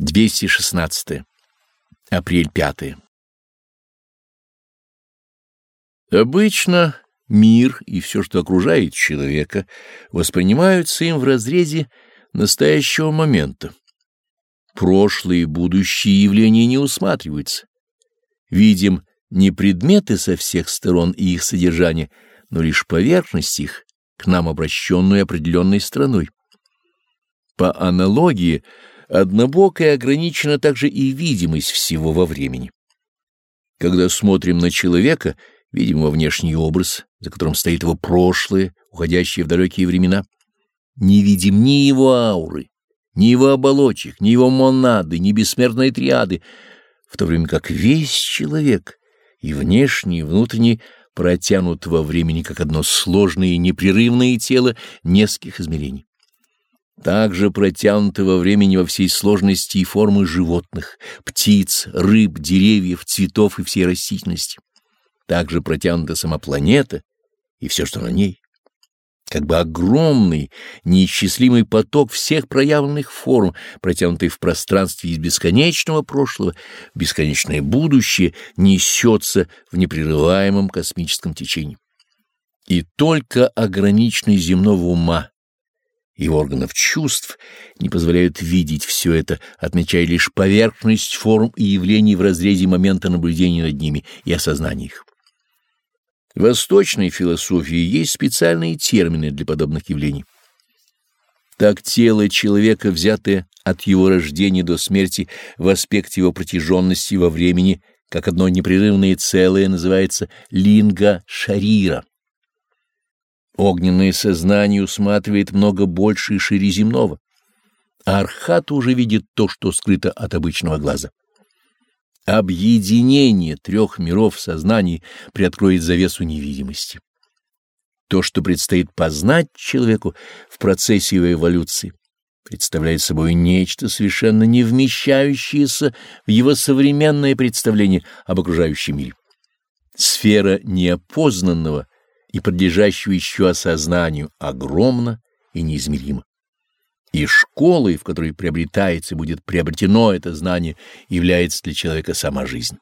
216. Апрель 5. Обычно мир и все, что окружает человека, воспринимаются им в разрезе настоящего момента. Прошлые и будущие явления не усматриваются. Видим не предметы со всех сторон и их содержание, но лишь поверхность их, к нам обращенную определенной страной. По аналогии, Однобокая ограничена также и видимость всего во времени. Когда смотрим на человека, видим его внешний образ, за которым стоит его прошлое, уходящее в далекие времена. Не видим ни его ауры, ни его оболочек, ни его монады, ни бессмертной триады, в то время как весь человек, и внешний, и внутренний, протянут во времени как одно сложное и непрерывное тело нескольких измерений также протянуты во времени во всей сложности и формы животных, птиц, рыб, деревьев, цветов и всей растительности. Также протянута сама планета и все, что на ней. Как бы огромный, неисчислимый поток всех проявленных форм, протянутый в пространстве из бесконечного прошлого, бесконечное будущее, несется в непрерываемом космическом течении. И только ограниченный земного ума и органов чувств не позволяют видеть все это, отмечая лишь поверхность форм и явлений в разрезе момента наблюдения над ними и осознания их. В восточной философии есть специальные термины для подобных явлений. Так тело человека, взятое от его рождения до смерти в аспекте его протяженности во времени, как одно непрерывное целое, называется линга-шарира. Огненное сознание усматривает много больше и шире земного, архат уже видит то, что скрыто от обычного глаза. Объединение трех миров в сознании приоткроет завесу невидимости. То, что предстоит познать человеку в процессе его эволюции, представляет собой нечто совершенно не вмещающееся в его современное представление об окружающем мире. Сфера неопознанного — и подлежащего еще осознанию огромно и неизмеримо. И школой, в которой приобретается и будет приобретено это знание, является для человека сама жизнь.